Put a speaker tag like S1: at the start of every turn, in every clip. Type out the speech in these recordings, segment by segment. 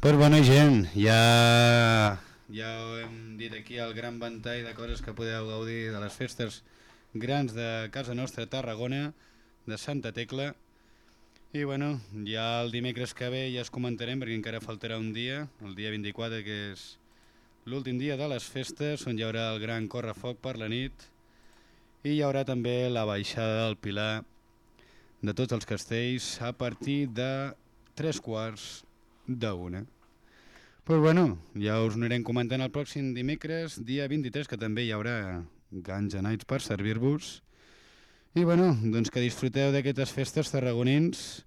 S1: Pues bona gent, ja, ja ho hem dit aquí el gran ventall de coses que podeu gaudir de les festes grans de casa nostra, Tarragona, de Santa Tecla. I bueno, ja el dimecres que ve ja es comentarem perquè encara faltarà un dia, el dia 24, que és l'últim dia de les festes, on hi haurà el gran correfoc per la nit i hi haurà també la baixada del Pilar de tots els castells a partir de tres quarts d'una. Pues bueno, ja us anirem comentant el pròxim dimecres, dia 23, que també hi haurà Ganja Nights per servir-vos. I bueno, doncs que disfruteu d'aquestes festes tarragonins.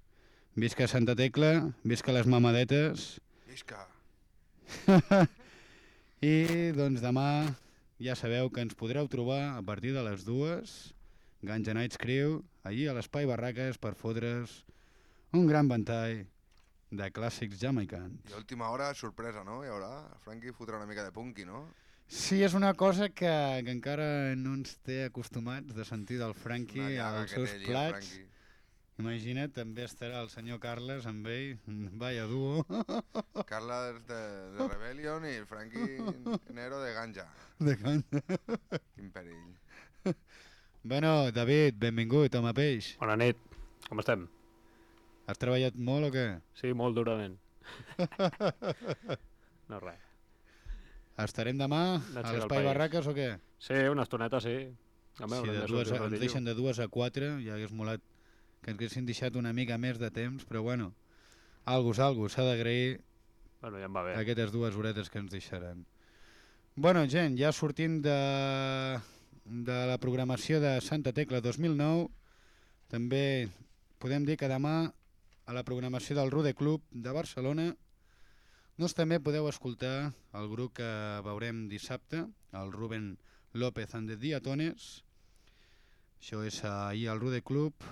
S1: Visca Santa Tecla, visca les mamadetes.
S2: Visca!
S1: I doncs demà ja sabeu que ens podreu trobar a partir de les dues, Ganja Nights Crew, allí a l'Espai Barraques per fotre's un gran ventall de clàssics jamaicans.
S2: I a última hora, sorpresa, no? Hi haurà? Franqui fotrà una mica de punky, no?
S1: Sí, és una cosa que, que encara no ens té acostumats de sentir del
S2: llaga
S1: als seus plats. Imagina't, també estarà el senyor Carles amb ell, vaya duo.
S2: Carles de, de Rebellion i el Franqui Nero de Ganja.
S1: De canya.
S2: Quin perill.
S1: bueno, David, benvingut, home peix.
S3: Bona nit, com estem?
S1: Has treballat molt o què?
S3: Sí, molt durament. no res.
S1: Estarem demà
S3: Naix
S1: a l'Espai. Barraques o què?
S3: Sí, una estoneta sí. A
S1: Si de
S3: de
S1: dues,
S3: un
S1: ens deixen de dues a quatre, ja hagués molat que ens haguessin deixat una mica més de temps, però bueno, algú és algú, s'ha d'agrair
S3: Bueno, ja va bé.
S1: aquestes dues horetes que ens deixaran. Bueno, gent, ja sortint de, de la programació de Santa Tecla 2009, també podem dir que demà a la programació del Rude Club de Barcelona doncs també podeu escoltar el grup que veurem dissabte, el Ruben López and the Diatones. Això és ahir al Rude Club,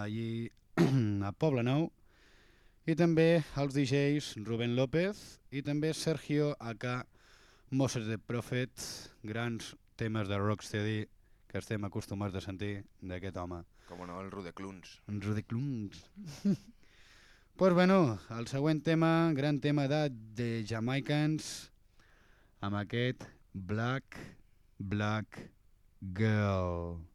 S1: allí a Poble Nou. I també els DJs Rubén López i també Sergio Aka Moses the Prophet, grans temes de rocksteady que estem acostumats a sentir d'aquest home.
S2: Com no, el Rudecluns.
S1: En Rudy Cluns. pues bueno, el següent tema, gran tema de The Jamaicans, amb aquest Black, Black Girl.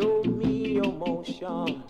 S4: Show me your motion.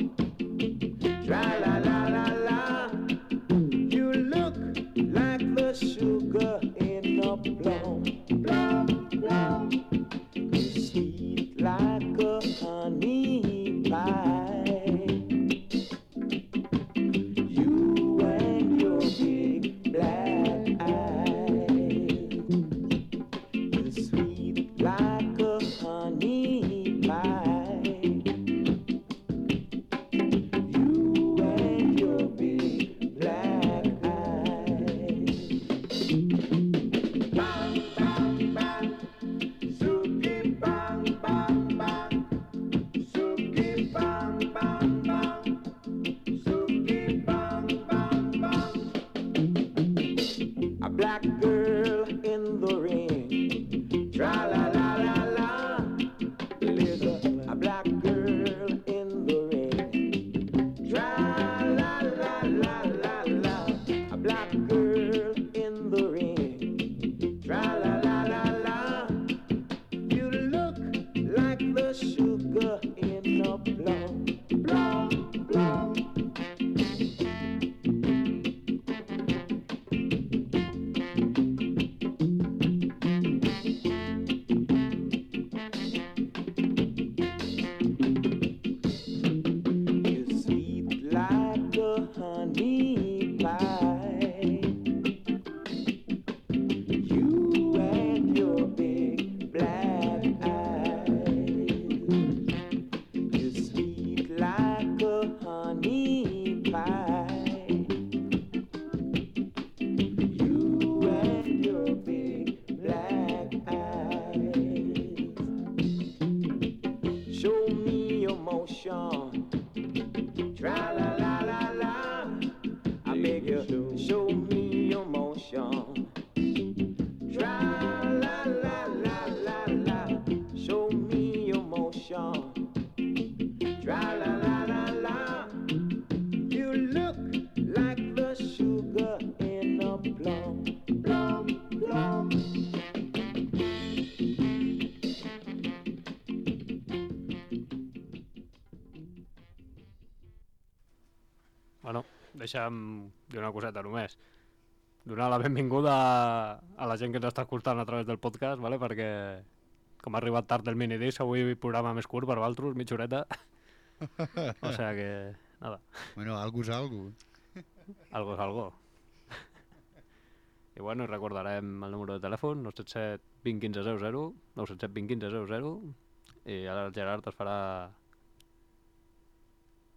S3: Deixa'm dir una coseta només. Donar la benvinguda a, a la gent que ens està escoltant a través del podcast, vale? perquè com ha arribat tard el minidisc, avui programa més curt per Valtros, mitja horeta. o sea que, nada,
S1: Bueno, algo és algo.
S3: algo és algo. I bueno, recordarem el número de telèfon, 977 20 15 00, 977 20 15 00, i ara el Gerard es farà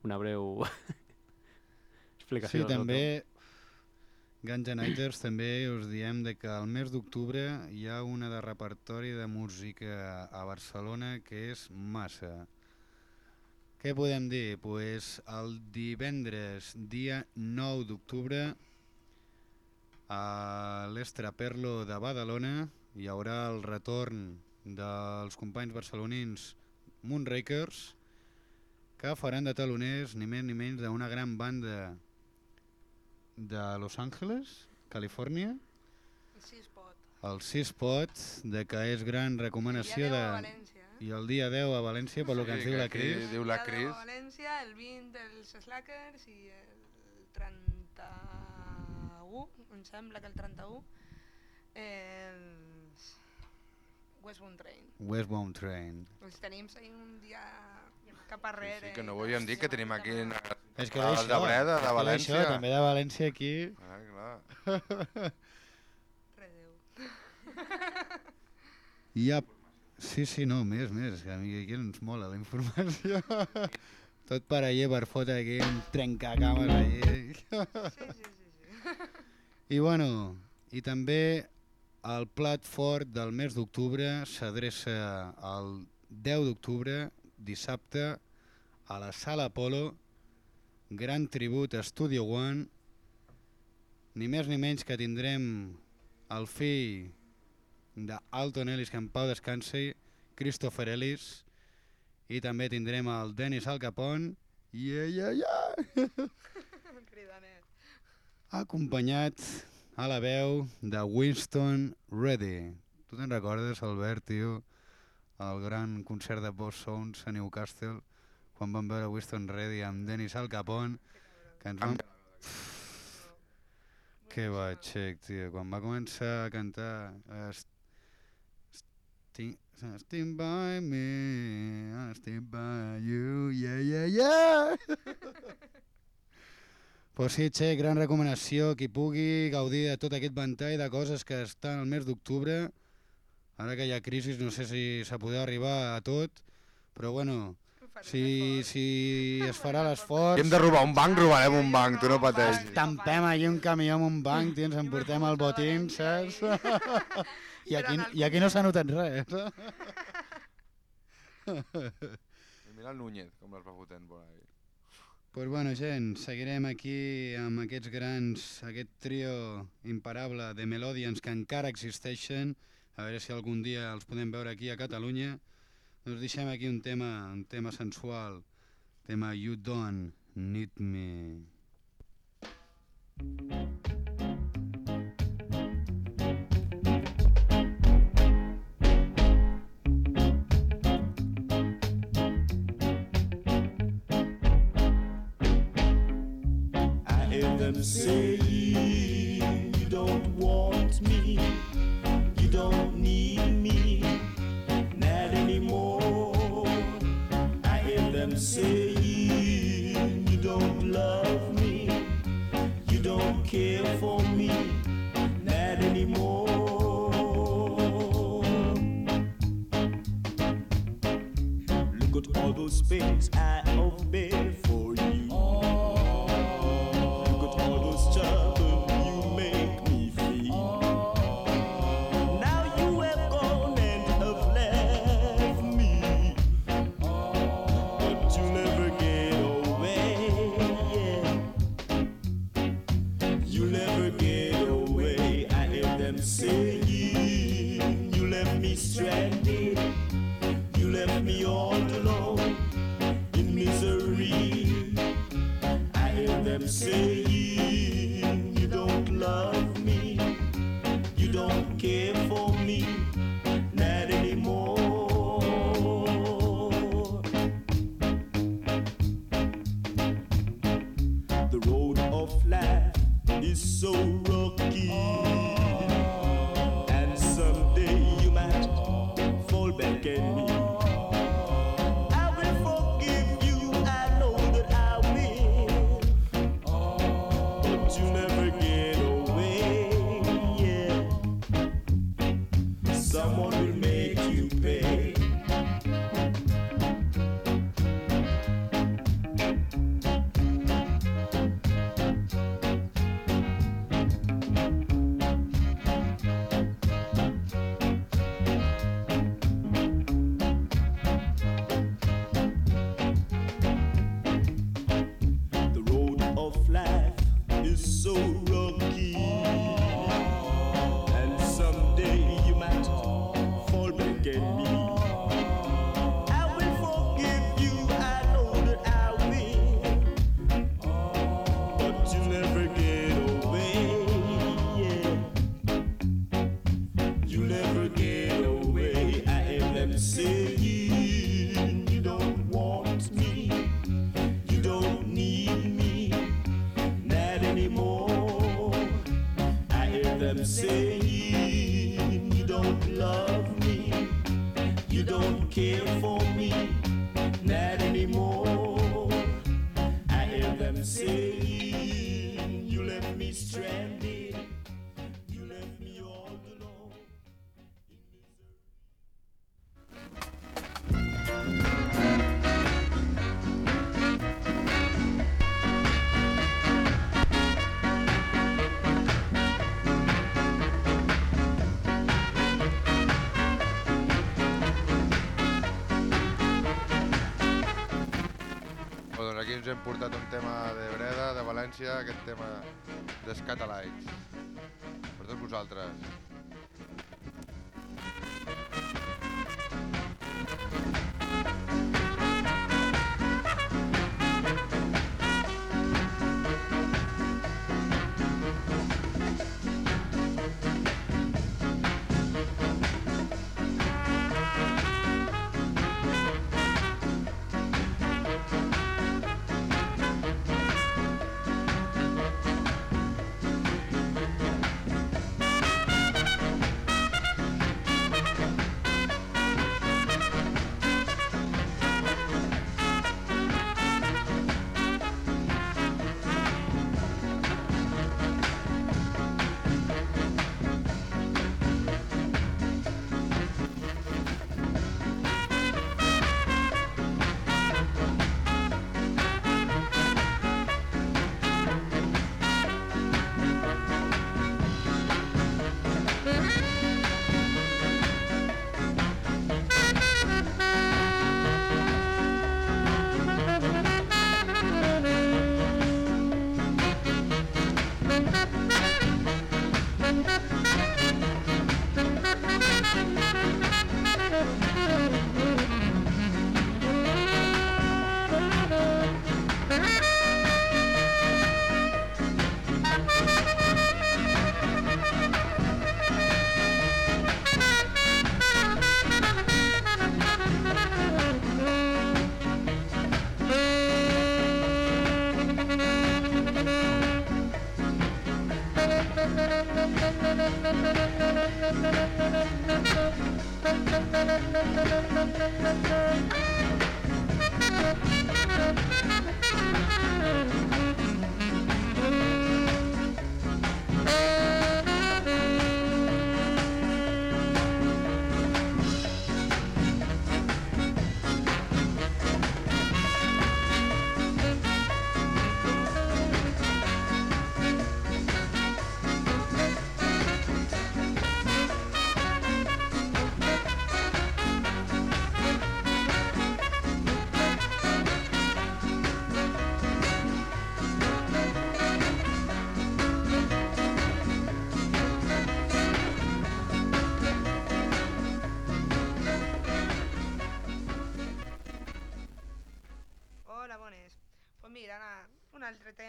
S3: una breu explicació.
S1: Sí, també Guns Nighters també us diem de que al mes d'octubre hi ha una de repertori de música a Barcelona que és massa. Què podem dir? Pues el divendres, dia 9 d'octubre, a l'Estraperlo de Badalona hi haurà el retorn dels companys barcelonins Moonrakers que faran de taloners ni més ni menys d'una gran banda de Los Angeles, Califòrnia,
S5: Sí, es pot.
S1: el Sispot, de que és gran recomanació
S5: El
S1: de...
S5: dia 10 a València, eh?
S1: I el dia 10 a València, per lo que ens diu la Cris.
S2: Diu la
S5: El dia 10
S2: Cris.
S5: a València, el 20 els Slackers i el 31, em sembla que el 31, els Westbound Train.
S1: Westbound Train.
S5: Els tenim un dia cap arrere.
S2: Sí, que no volíem dir que
S5: sí,
S2: tenim aquí en-
S1: És que
S2: el
S1: d'això,
S2: de Breda, de València.
S1: d'això, també de València aquí.
S2: Ah, clar.
S5: Redeu.
S1: Hi ha... Sí, sí, no, més, més, que a mi aquí ens mola la informació. Tot per allà, per fotre aquí un trencacames allà.
S5: Sí, sí, sí, sí.
S1: I bueno, i també el plat fort del mes d'octubre s'adreça al 10 d'octubre, dissabte, a la Sala Apolo, gran tribut a Studio One, ni més ni menys que tindrem el fill d'Alton Ellis, que en pau descansi, Christopher Ellis, i també tindrem el Dennis Al Capone, yeah, yeah, yeah!
S5: Cridanet.
S1: acompanyat a la veu de Winston Reddy. Tu te'n recordes, Albert, tio, el gran concert de Boss Sounds a Newcastle, quan vam veure Winston Reddy amb Dennis Al Capone, que ens vam... Que va, xec, tio, quan va començar a cantar... Uh, Sti- Stand by me, I stand by you, yeah, yeah, yeah! Pues sí, Che, gran recomanació, qui pugui gaudir de tot aquest ventall de coses que estan al mes d'octubre. Ara que hi ha crisi, no sé si se podrà arribar a tot, però bueno, si, si es farà l'esforç...
S2: Hem de robar un banc, robarem un banc, tu no pateixis.
S1: Estampem allí un camió amb un banc, tio, ens emportem el botín, saps? I aquí, i aquí no s'ha notat res.
S2: I mira el Núñez, com les va fotent por ahí.
S1: Pues bueno, gent, seguirem aquí amb aquests grans, aquest trio imparable de Melodians que encara existeixen, a veure si algun dia els podem veure aquí a Catalunya. Nos deixem aquí un tema, un tema sensual, tema You Don't Need Me.
S6: I hear them
S2: say say referència aquest tema dels catalans. Per tots vosaltres.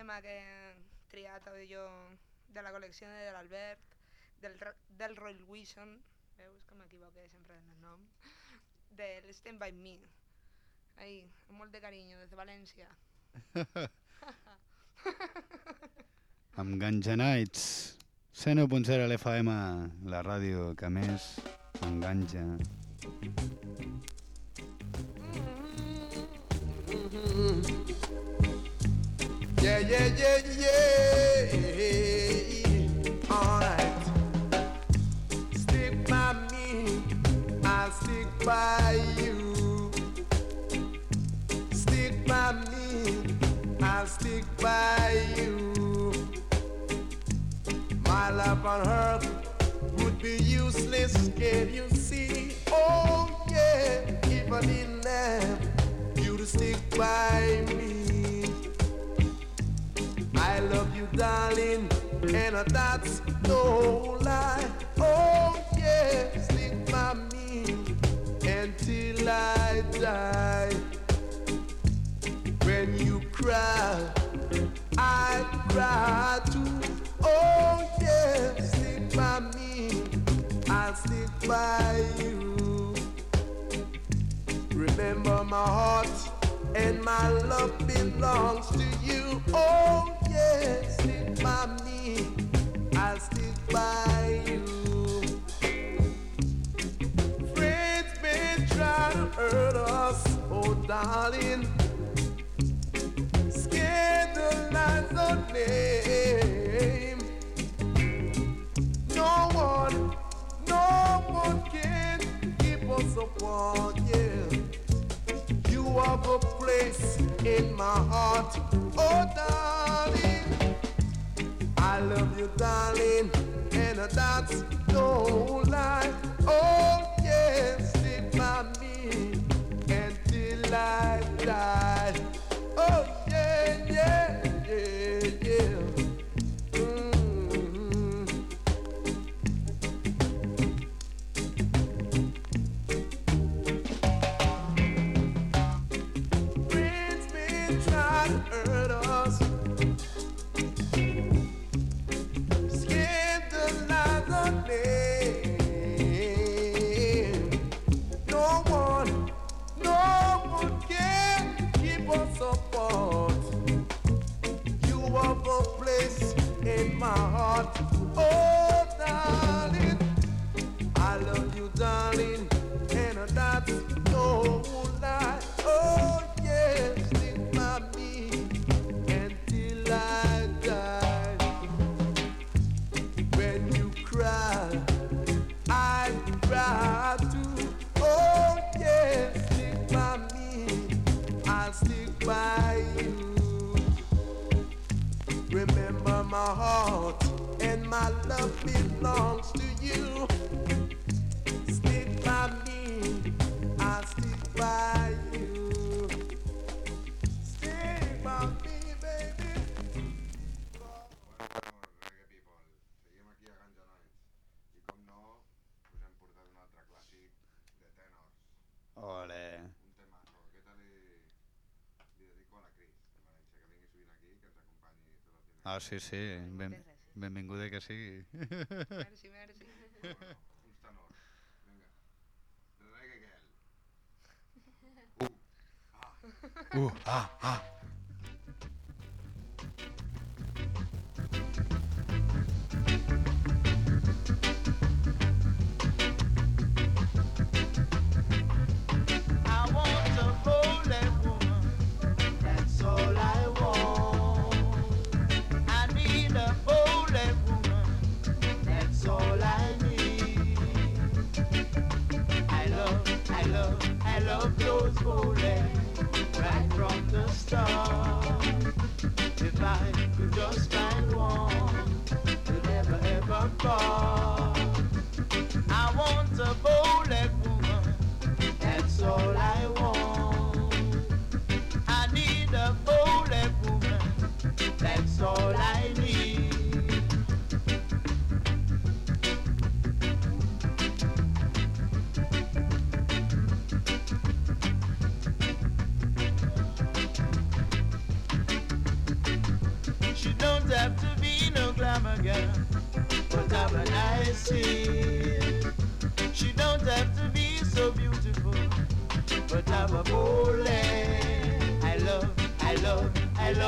S5: Tema que he triat avui jo de la col·lecció de l'Albert, del, del Roy Wilson, veus que m'equivoqué sempre en el nom, del Stand By Me. Ahí, amb molt de carinyo, des de València.
S1: Amb Ganja Nights, 101.0 l'FM, la ràdio que més enganja.
S7: Yeah, yeah, yeah, yeah. All right. Stick by me, I'll stick by you. Stick by me, I'll stick by you. My love on earth would be useless, can you see? Oh yeah, if I didn't have you to stick by me. I love you, darling, and that's no lie. Oh yeah, stick by me until I die. When you cry, I cry too. Oh yeah, stick by me, I'll stick by you. Remember my heart and my love belongs to you. Oh yes, by me, I'll by you. Friends may try to hurt us, oh darling. Scandalize our name. No one, no one can keep us apart, yeah. Have a place in my heart, oh darling. I love you, darling, and that's no lie. Oh yes, stick by me until I die. Oh heart and my love belongs to you.
S1: Ah, sí, sí, ben, benvinguda que sigui.
S5: Merci, merci.
S2: Vinga. Girl.
S1: Uh, ah, ah.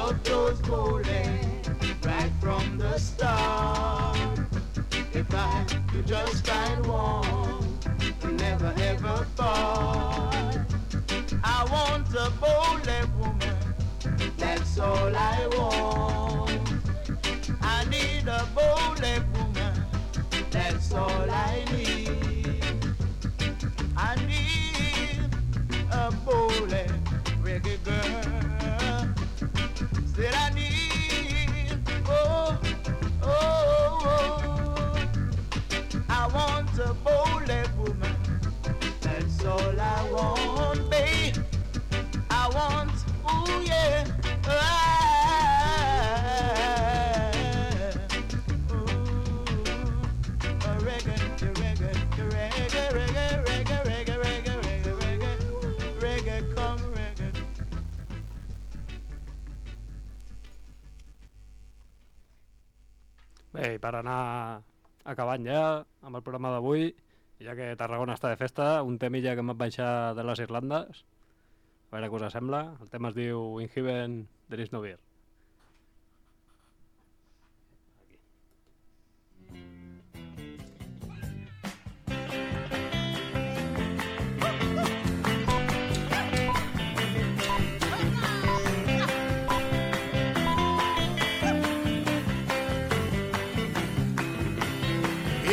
S4: Those bowling right from the start. If I could just find one, never ever part. I want a bowling woman. That's all I want. I need a bowleg woman. That's all I need.
S3: Bé, per anar acabant ja amb el programa d'avui, ja que Tarragona està de festa, un temilla que m'ha baixar de les Irlandes, a veure què us sembla. El tema es diu In Heaven There is no beer.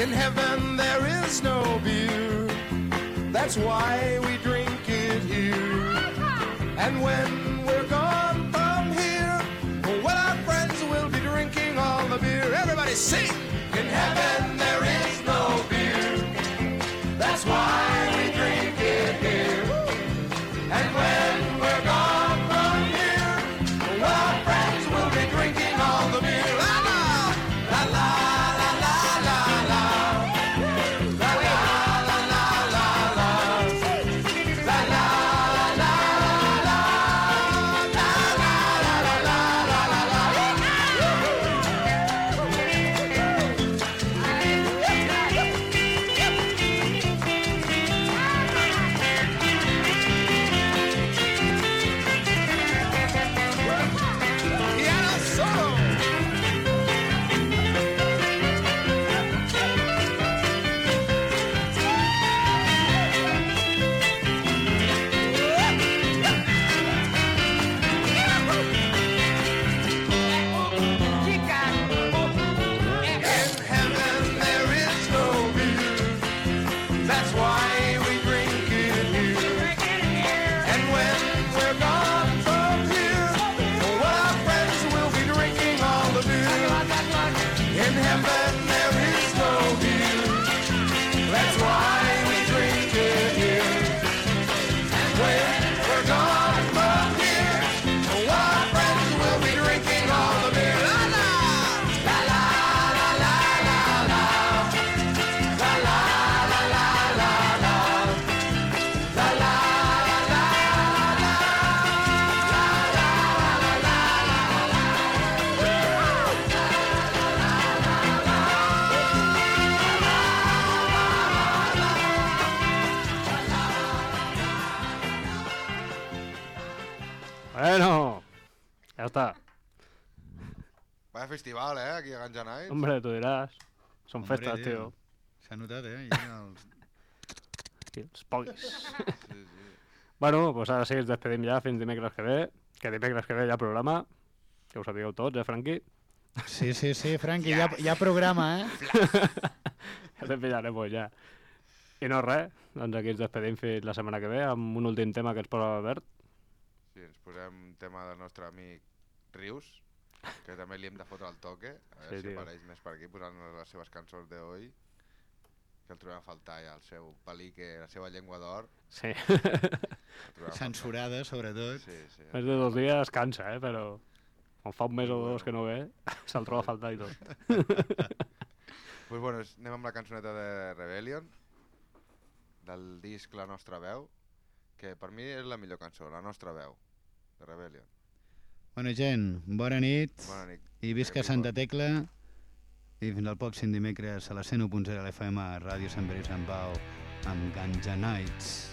S8: In heaven there is no beer. That's why we drink it here. And when we're gone from here, well, our friends will be drinking all the beer. Everybody sing!
S9: Festival, eh, aquí a Ganja Nights.
S3: Hombre, tu diràs. Són
S1: Hombre,
S3: festes, tio.
S1: S'ha notat, eh? Ja els...
S3: Aquí, els poguis.
S9: Sí, sí.
S3: bueno, doncs ara sí, ens despedim ja fins dimecres que ve. Que dimecres que ve hi ha programa. Que ho sapigueu tots, eh, Franqui?
S1: Sí, sí, sí, Franqui, hi ha, hi ha programa, eh?
S3: Ja te pillarem, ja. I no res, doncs aquí ens despedim fins la setmana que ve amb un últim tema que ens posa l'Albert.
S9: Sí, ens posem un tema del nostre amic Rius, que també li hem de fotre el toque, a veure
S3: Sí,
S9: si
S3: tio.
S9: apareix més per aquí posant les seves cançons d'avui, que el trobem a faltar ja, el seu pelique, la seva llengua d'or.
S3: Sí.
S10: Censurada, sobretot.
S9: Sí, sí.
S3: Més de dos dies cansa, eh? Però quan fa un mes o dos que no ve, se'l troba a faltar i tot.
S9: Pues bueno, anem amb la cançoneta de Rebellion, del disc La nostra veu, que per mi és la millor cançó, La nostra veu, de Rebellion.
S10: Bona gent, bona nit
S9: Bona nit.
S10: i visca
S9: Arriba.
S10: Santa Tecla i fins al pròxim dimecres a la 101.0 de l'FM a Ràdio Sant Pere i Sant Pau amb Ganja Nights.